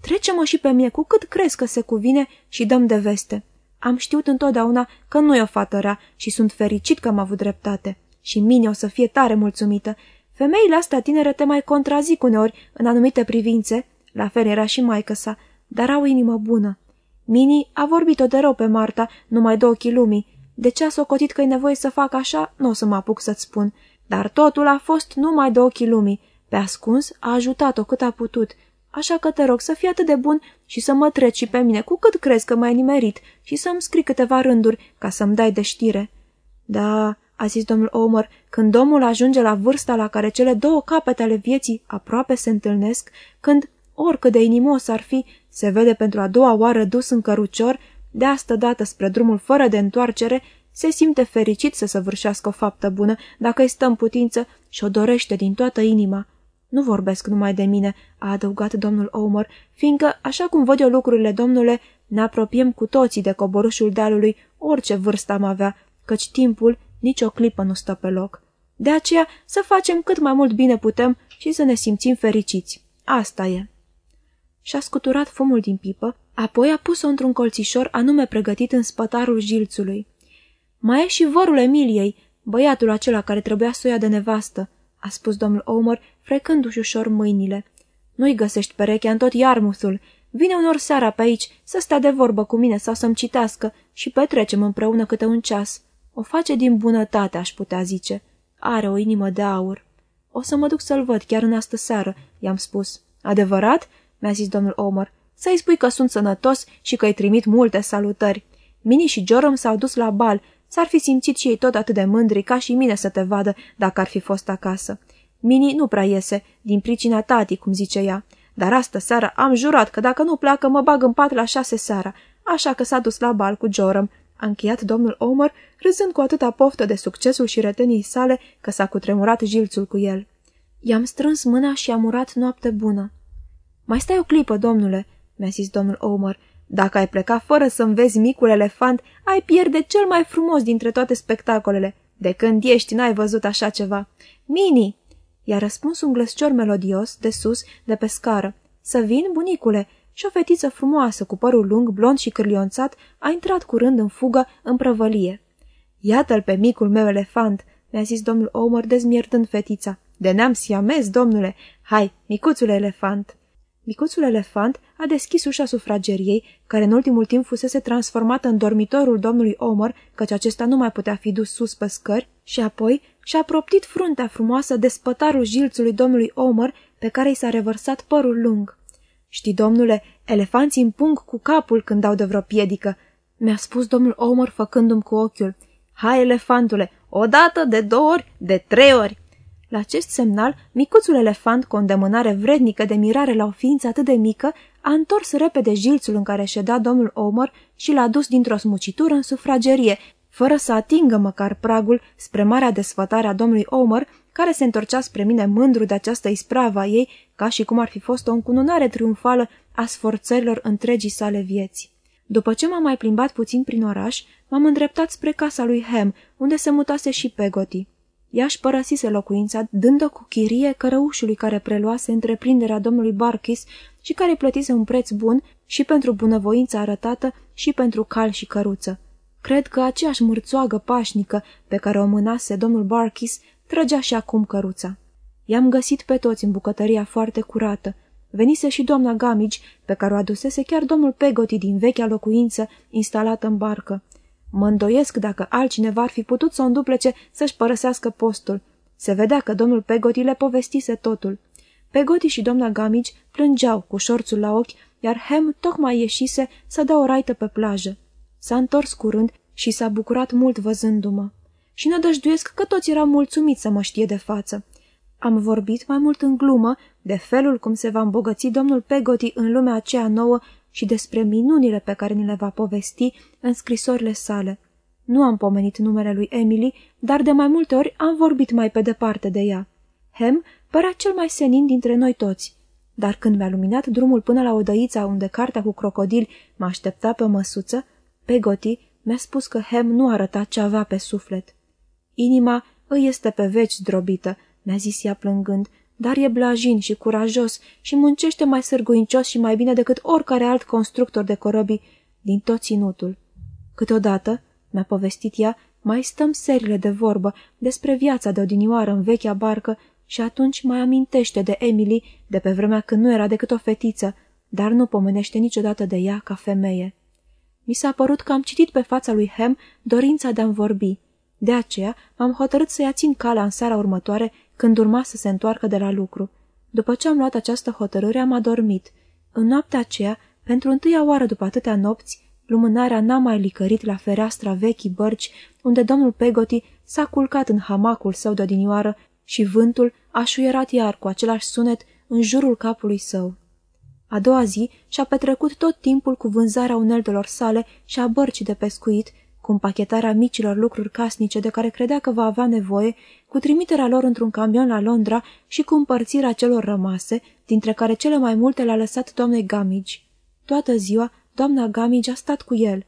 Trece-mă și pe mine cu cât crezi că se cuvine și dăm de veste. Am știut întotdeauna că nu e o fată rea și sunt fericit că am avut dreptate. Și mine o să fie tare mulțumită. Femeile astea tinere te mai contrazic uneori în anumite privințe, la fel era și maică sa, dar au inimă bună. Mini a vorbit-o de rău pe Marta, numai de ochii lumii. De ce a socotit că e nevoie să fac așa, nu o să mă apuc să-ți spun. Dar totul a fost numai de ochii lumii. Pe ascuns a ajutat-o cât a putut, așa că te rog să fii atât de bun și să mă treci și pe mine cu cât crezi că m-ai nimerit și să-mi scrii câteva rânduri ca să-mi dai de știre. Da, a zis domnul Omer, când omul ajunge la vârsta la care cele două capete ale vieții aproape se întâlnesc, când, oricât de inimos ar fi, se vede pentru a doua oară dus în cărucior, de asta dată spre drumul fără de întoarcere, se simte fericit să săvârșească o faptă bună, dacă îi stă în putință și o dorește din toată inima. Nu vorbesc numai de mine, a adăugat domnul Omer, fiindcă, așa cum văd eu lucrurile, domnule, ne apropiem cu toții de coborâșul dealului, orice vârstă am avea, căci timpul nici o clipă nu stă pe loc. De aceea să facem cât mai mult bine putem și să ne simțim fericiți. Asta e. Și-a scuturat fumul din pipă, apoi a pus-o într-un colțișor anume pregătit în spătarul jilțului. Mai e și vărul Emiliei, băiatul acela care trebuia să o ia de nevastă, a spus domnul Omer, frecându-și ușor mâinile. Nu-i găsești perechea în tot iarmusul. Vine unor seara pe aici să stea de vorbă cu mine sau să-mi citească și petrecem împreună câte un ceas. O face din bunătate, aș putea zice. Are o inimă de aur. O să mă duc să-l văd chiar în astă seară, i-am spus. Adevărat? mi-a zis domnul Omer. Să-i spui că sunt sănătos și că-i trimit multe salutări. Mini și Joram s-au dus la bal. S-ar fi simțit și ei tot atât de mândri ca și mine să te vadă dacă ar fi fost acasă. Mini nu prea iese, din pricina tati, cum zice ea. Dar astă seară am jurat că dacă nu pleacă mă bag în pat la șase seara, așa că s-a dus la bal cu Joram. A încheiat domnul Omer, râzând cu atâta poftă de succesul și retenii sale că s-a cutremurat jilțul cu el. I-am strâns mâna și am urat noapte bună. Mai stai o clipă, domnule," mi-a zis domnul Omer. Dacă ai pleca fără să-mi vezi micul elefant, ai pierde cel mai frumos dintre toate spectacolele. De când ești, n-ai văzut așa ceva. Mini!" I-a răspuns un glăscior melodios, de sus, de pe scară. Să vin, bunicule!" și o fetiță frumoasă, cu părul lung, blond și cârlionțat, a intrat curând în fugă în prăvălie. Iată-l pe micul meu elefant!" mi-a zis domnul Omer, dezmierdând fetița. De neam siamez, domnule! Hai, micuțule elefant!" Micuțul elefant a deschis ușa sufrageriei, care în ultimul timp fusese transformată în dormitorul domnului Omer, căci acesta nu mai putea fi dus sus pe scări, și apoi și-a proptit fruntea frumoasă de spătarul jilțului domnului Omer, pe care i s-a revărsat părul lung. Știi, domnule, elefanții împung cu capul când dau de vreo piedică, mi-a spus domnul Omer făcându-mi cu ochiul. Hai, elefantule, o dată, de două ori, de trei ori. La acest semnal, micuțul elefant, cu o îndemânare vrednică de mirare la o ființă atât de mică, a întors repede jilțul în care ședea domnul Omer și l-a dus dintr-o smucitură în sufragerie, fără să atingă măcar pragul spre marea desfătare a domnului Omer, care se întorcea spre mine mândru de această ispravă a ei, ca și cum ar fi fost o încununare triumfală a sforțărilor întregii sale vieți. După ce m-am mai plimbat puțin prin oraș, m-am îndreptat spre casa lui Hem, unde se mutase și Pegoti. Ea își părăsise locuința, dând-o cu chirie cărăușului care preluase întreprinderea domnului Barkis și care plătise un preț bun și pentru bunăvoința arătată și pentru cal și căruță. Cred că aceeași mârțoagă pașnică pe care o mânase domnul Barkis trăgea și acum căruța. I-am găsit pe toți în bucătăria foarte curată. Venise și doamna Gamici, pe care o adusese chiar domnul Pegoti din vechea locuință instalată în barcă. Mă îndoiesc dacă altcineva ar fi putut să o înduplece să-și părăsească postul. Se vedea că domnul Pegoti le povestise totul. Pegoti și doamna Gamici plângeau cu șorțul la ochi, iar Hem tocmai ieșise să dea o raită pe plajă. S-a întors curând și s-a bucurat mult văzându-mă. Și nădăjduiesc că toți erau mulțumiți să mă știe de față. Am vorbit mai mult în glumă de felul cum se va îmbogăți domnul Pegoti în lumea aceea nouă și despre minunile pe care ni le va povesti în scrisorile sale. Nu am pomenit numele lui Emily, dar de mai multe ori am vorbit mai pe departe de ea. Hem părea cel mai senin dintre noi toți, dar când mi-a luminat drumul până la odăița unde cartea cu crocodili mă aștepta pe măsuță, Pegoti mi-a spus că Hem nu arăta ce avea pe suflet. Inima îi este pe veci zdrobită, mi-a zis ea plângând, dar e blajin și curajos și muncește mai sârguincios și mai bine decât oricare alt constructor de corăbii din tot ținutul. Câteodată, mi-a povestit ea, mai stăm serile de vorbă despre viața de odinioară în vechea barcă și atunci mai amintește de Emily de pe vremea când nu era decât o fetiță, dar nu pomenește niciodată de ea ca femeie. Mi s-a părut că am citit pe fața lui Hem dorința de a-mi vorbi. De aceea m-am hotărât să-i țin calea în seara următoare când urma să se întoarcă de la lucru. După ce am luat această hotărâre, am adormit. În noaptea aceea, pentru întâia oară după atâtea nopți, Lumânarea n-a mai licărit la fereastra vechii bărci, unde domnul Pegoti s-a culcat în hamacul său de odinioară și vântul a șuierat iar cu același sunet în jurul capului său. A doua zi și-a petrecut tot timpul cu vânzarea uneltelor sale și a bărcii de pescuit, cu împachetarea micilor lucruri casnice de care credea că va avea nevoie, cu trimiterea lor într-un camion la Londra și cu împărțirea celor rămase, dintre care cele mai multe le-a lăsat doamnei Gamage. Toată ziua, doamna Gamage a stat cu el.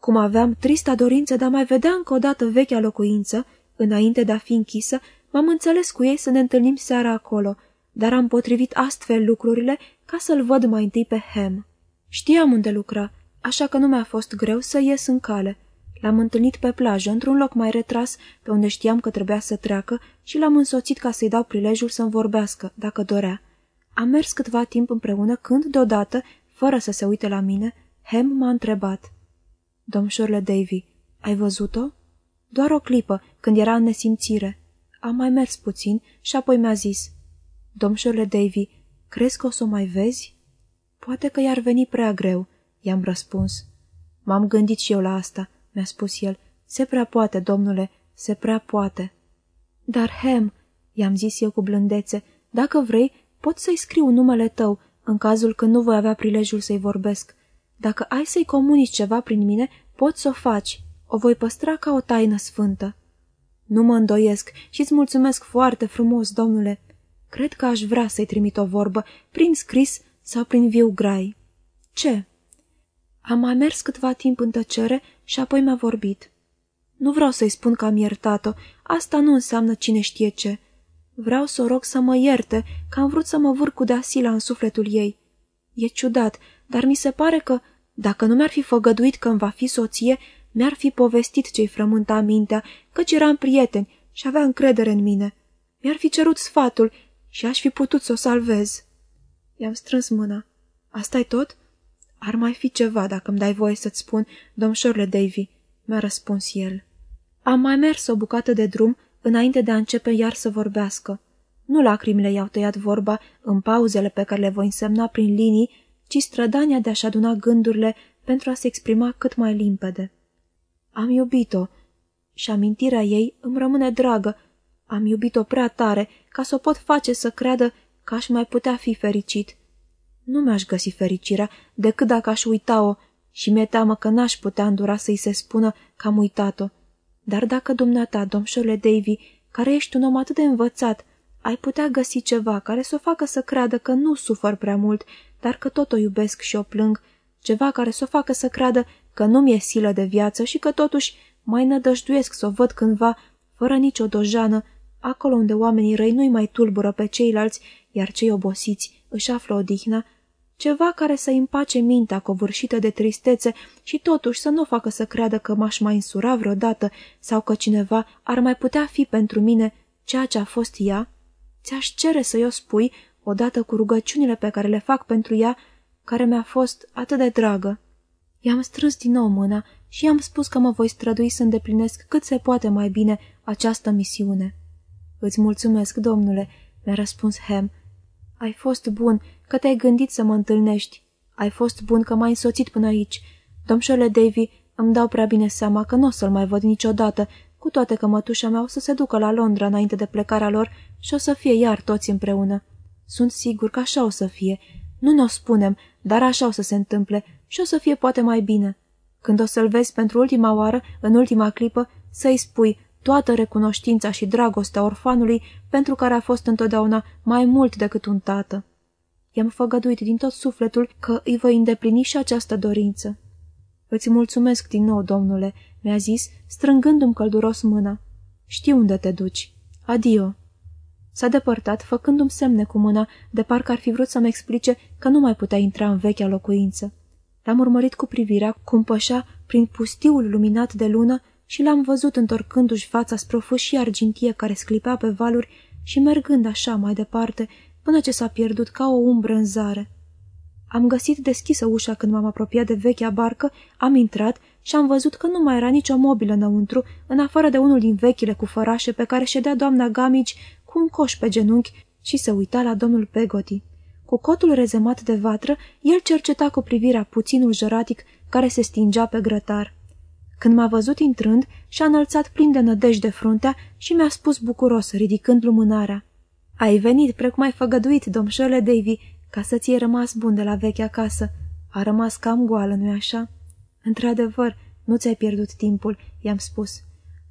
Cum aveam trista dorință de a mai vedea încă o dată vechea locuință, înainte de a fi închisă, m-am înțeles cu ei să ne întâlnim seara acolo, dar am potrivit astfel lucrurile ca să-l văd mai întâi pe Hem. Știam unde lucra, așa că nu mi-a fost greu să ies în cale. L-am întâlnit pe plajă, într-un loc mai retras, pe unde știam că trebuia să treacă și l-am însoțit ca să-i dau prilejul să-mi vorbească, dacă dorea. Am mers câtva timp împreună când, deodată, fără să se uite la mine, Hem m-a întrebat. Domșorle Davy, ai văzut-o? Doar o clipă, când era în nesimțire. Am mai mers puțin și apoi mi-a zis. Domșorle Davy, crezi că o să o mai vezi? Poate că i-ar veni prea greu, i-am răspuns. M-am gândit și eu la asta, mi-a spus el. Se prea poate, domnule, se prea poate. Dar, Hem, i-am zis eu cu blândețe, dacă vrei, pot să-i scriu numele tău, în cazul când nu voi avea prilejul să-i vorbesc. Dacă ai să-i comunici ceva prin mine, poți să o faci. O voi păstra ca o taină sfântă. Nu mă îndoiesc și îți mulțumesc foarte frumos, domnule. Cred că aș vrea să-i trimit o vorbă, prin scris sau prin viu grai. Ce? Am mai mers câtva timp în tăcere și apoi mi-a vorbit. Nu vreau să-i spun că am iertat-o, asta nu înseamnă cine știe ce. Vreau să o rog să mă ierte, că am vrut să mă vâr cu deasila în sufletul ei. E ciudat, dar mi se pare că, dacă nu mi-ar fi făgăduit că îmi va fi soție, mi-ar fi povestit ce-i frământa mintea, căci eram prieteni și avea încredere în mine. Mi-ar fi cerut sfatul și aș fi putut să o salvez. I-am strâns mâna. Asta-i tot?" Ar mai fi ceva, dacă îmi dai voie să-ți spun, domșorle Davy," mi-a răspuns el. Am mai mers o bucată de drum înainte de a începe iar să vorbească. Nu lacrimile i-au tăiat vorba în pauzele pe care le voi însemna prin linii, ci strădania de a-și aduna gândurile pentru a se exprima cât mai limpede. Am iubit-o și amintirea ei îmi rămâne dragă. Am iubit-o prea tare ca să o pot face să creadă că aș mai putea fi fericit. Nu mi-aș găsi fericirea decât dacă aș uita-o și mi-e teamă că n-aș putea îndura să-i se spună că am uitat-o. Dar dacă dumneata, domșorule Davy, care ești un om atât de învățat, ai putea găsi ceva care să o facă să creadă că nu sufăr prea mult, dar că tot o iubesc și o plâng, ceva care să o facă să creadă că nu mi-e silă de viață și că totuși mai nădăjduiesc să o văd cândva, fără nicio dojană, acolo unde oamenii răi nu-i mai tulbură pe ceilalți, iar cei obosiți își află odihna, ceva care să împace mintea covârșită de tristețe și totuși să nu o facă să creadă că m-aș mai însura vreodată sau că cineva ar mai putea fi pentru mine ceea ce a fost ea? Ți-aș cere să-i o spui, odată cu rugăciunile pe care le fac pentru ea, care mi-a fost atât de dragă. I-am strâns din nou mâna și i-am spus că mă voi strădui să îndeplinesc cât se poate mai bine această misiune. Îți mulțumesc, domnule," mi-a răspuns Hem. Ai fost bun că te-ai gândit să mă întâlnești. Ai fost bun că m-ai însoțit până aici. Domșole Davy, îmi dau prea bine seama că nu o să-l mai văd niciodată, cu toate că mătușa mea o să se ducă la Londra înainte de plecarea lor și o să fie iar toți împreună. Sunt sigur că așa o să fie. Nu ne-o spunem, dar așa o să se întâmple și o să fie poate mai bine. Când o să-l vezi pentru ultima oară, în ultima clipă, să-i spui toată recunoștința și dragostea orfanului pentru care a fost întotdeauna mai mult decât un tată. I-am făgăduit din tot sufletul că îi voi îndeplini și această dorință. Îți mulțumesc din nou, domnule," mi-a zis, strângându-mi călduros mâna. Știu unde te duci. Adio." S-a depărtat, făcându-mi semne cu mâna, de parcă ar fi vrut să-mi explice că nu mai putea intra în vechea locuință. L-am urmărit cu privirea, cum pășea prin pustiul luminat de lună și l-am văzut întorcându-și fața spre o fâșie argintie care sclipea pe valuri și mergând așa mai departe, până ce s-a pierdut ca o umbră în zare. Am găsit deschisă ușa când m-am apropiat de vechea barcă, am intrat și am văzut că nu mai era nicio mobilă înăuntru, în afară de unul din vechile cu fărașe pe care ședea doamna Gamici cu un coș pe genunchi și se uita la domnul Pegoti. Cu cotul rezemat de vatră, el cerceta cu privirea puținul jăratic care se stingea pe grătar. Când m-a văzut intrând, și-a înălțat plin de nădejde fruntea și mi-a spus bucuros, ridicând lumânarea. Ai venit, precum ai făgăduit, domșole Davy, ca să ți-ai rămas bun de la vechea casă. A rămas cam goală, nu-i așa?" Într-adevăr, nu ți-ai pierdut timpul," i-am spus.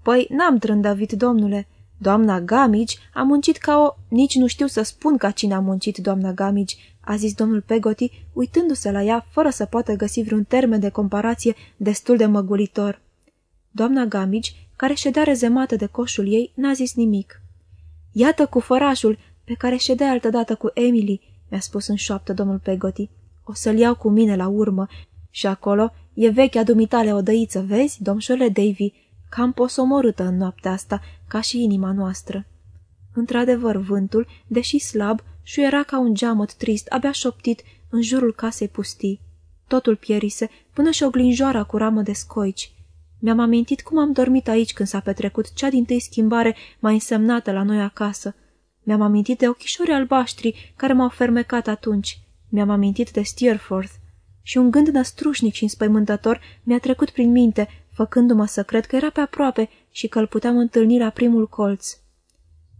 Păi, n-am trândăvit, domnule. Doamna Gamici a muncit ca o... Nici nu știu să spun ca cine a muncit doamna Gamici, a zis domnul Pegoti, uitându-se la ea, fără să poată găsi vreun termen de comparație destul de măgulitor. Doamna Gamici, care ședea rezemată de coșul ei, n-a zis nimic. Iată cu fărașul, pe care ședea altădată cu Emily, mi-a spus în șoaptă domnul Pegoti. O să-l iau cu mine la urmă. Și acolo e vechea dumitale odăiță, vezi, domșole Davy, cam posomorâtă în noaptea asta, ca și inima noastră. Într-adevăr, vântul, deși slab, și era ca un geamăt trist, abia șoptit, în jurul casei pustii. Totul pierise, până și o glinjoară cu ramă de scoici. Mi-am amintit cum am dormit aici când s-a petrecut cea din tâi schimbare mai însemnată la noi acasă. Mi-am amintit de ochișorii albaștri care m-au fermecat atunci. Mi-am amintit de Steerforth. Și un gând năstrușnic și înspăimântător mi-a trecut prin minte, făcându-mă să cred că era pe aproape și că îl puteam întâlni la primul colț.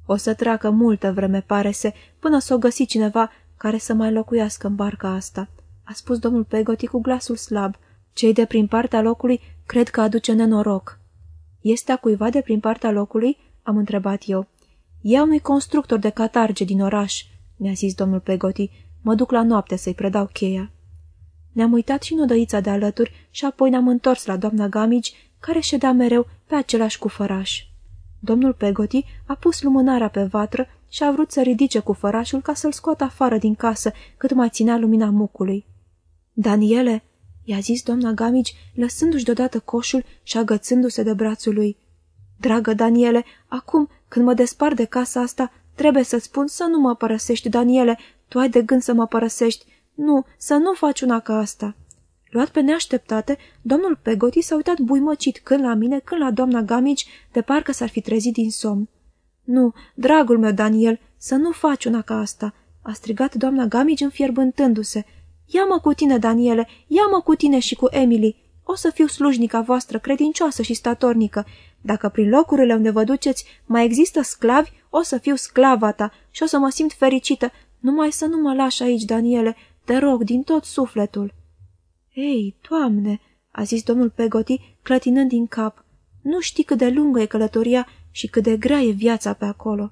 O să treacă multă vreme, pare se, până să o găsi cineva care să mai locuiască în barca asta, a spus domnul Pegoti cu glasul slab. Cei de prin partea locului cred că aduce nenoroc. Este a cuiva de prin partea locului? am întrebat eu. E unui constructor de catarge din oraș, mi-a zis domnul Pegoti. Mă duc la noapte să-i predau cheia. Ne-am uitat și în odăița de alături și apoi ne-am întors la doamna Gamici, care ședea mereu pe același cufăraș. Domnul Pegoti a pus lumânarea pe vatră și a vrut să ridice cu fărașul ca să-l scoată afară din casă, cât mai ținea lumina mucului. Daniele, i-a zis doamna Gamici, lăsându-și deodată coșul și agățându-se de brațul lui. Dragă Daniele, acum, când mă despar de casa asta, trebuie să-ți spun să nu mă părăsești, Daniele. Tu ai de gând să mă părăsești. Nu, să nu faci una ca asta. Luat pe neașteptate, domnul Pegoti s-a uitat buimăcit când la mine, când la doamna Gamici, de parcă s-ar fi trezit din somn. Nu, dragul meu, Daniel, să nu faci una ca asta, a strigat doamna Gamici înfierbântându-se. Ia-mă cu tine, Daniele, ia-mă cu tine și cu Emily. O să fiu slujnica voastră, credincioasă și statornică. Dacă prin locurile unde vă duceți mai există sclavi, o să fiu sclava ta și o să mă simt fericită. Numai să nu mă lași aici, Daniele, te rog din tot sufletul. Ei, doamne, a zis domnul Pegoti, clătinând din cap, nu știi cât de lungă e călătoria și cât de grea e viața pe acolo.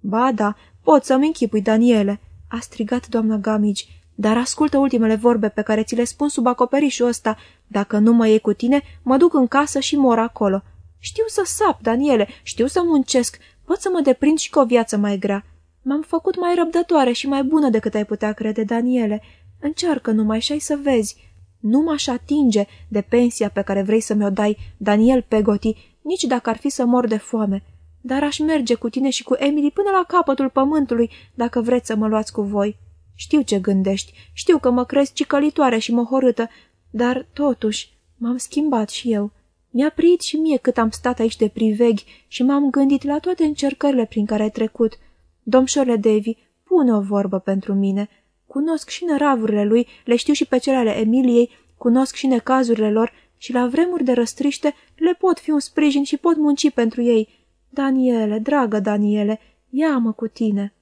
Ba da, pot să-mi închipui, Daniele, a strigat doamna Gamici, dar ascultă ultimele vorbe pe care ți le spun sub acoperișul ăsta. Dacă nu mă iei cu tine, mă duc în casă și mor acolo. Știu să sap, Daniele, știu să muncesc, pot să mă deprind și cu o viață mai grea. M-am făcut mai răbdătoare și mai bună decât ai putea crede, Daniele. Încearcă numai și ai să vezi. Nu m-aș atinge de pensia pe care vrei să mi-o dai, Daniel Pegoti, nici dacă ar fi să mor de foame. Dar aș merge cu tine și cu Emily până la capătul pământului, dacă vreți să mă luați cu voi. Știu ce gândești, știu că mă crezi cicălitoare și mohorâtă, dar, totuși, m-am schimbat și eu. Mi-a prit și mie cât am stat aici de priveghi și m-am gândit la toate încercările prin care ai trecut. Domșorle Devi, pune o vorbă pentru mine. Cunosc și năravurile lui, le știu și pe cele ale Emiliei, cunosc și necazurile lor și la vremuri de răstriște le pot fi un sprijin și pot munci pentru ei. Daniele, dragă Daniele, ia-mă cu tine!"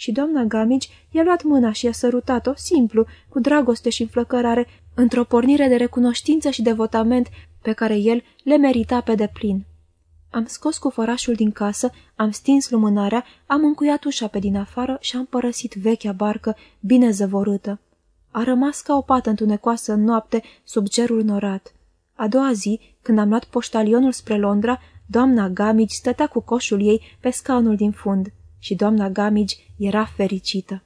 Și doamna Gamici i-a luat mâna și i-a sărutat-o, simplu, cu dragoste și înflăcărare, într-o pornire de recunoștință și devotament pe care el le merita pe deplin. Am scos cu fărașul din casă, am stins lumânarea, am încuiat ușa pe din afară și am părăsit vechea barcă bine zăvorâtă. A rămas ca o pată întunecoasă în noapte sub cerul norat. A doua zi, când am luat poștalionul spre Londra, doamna Gamici stătea cu coșul ei pe scaunul din fund și doamna Gamici era fericită.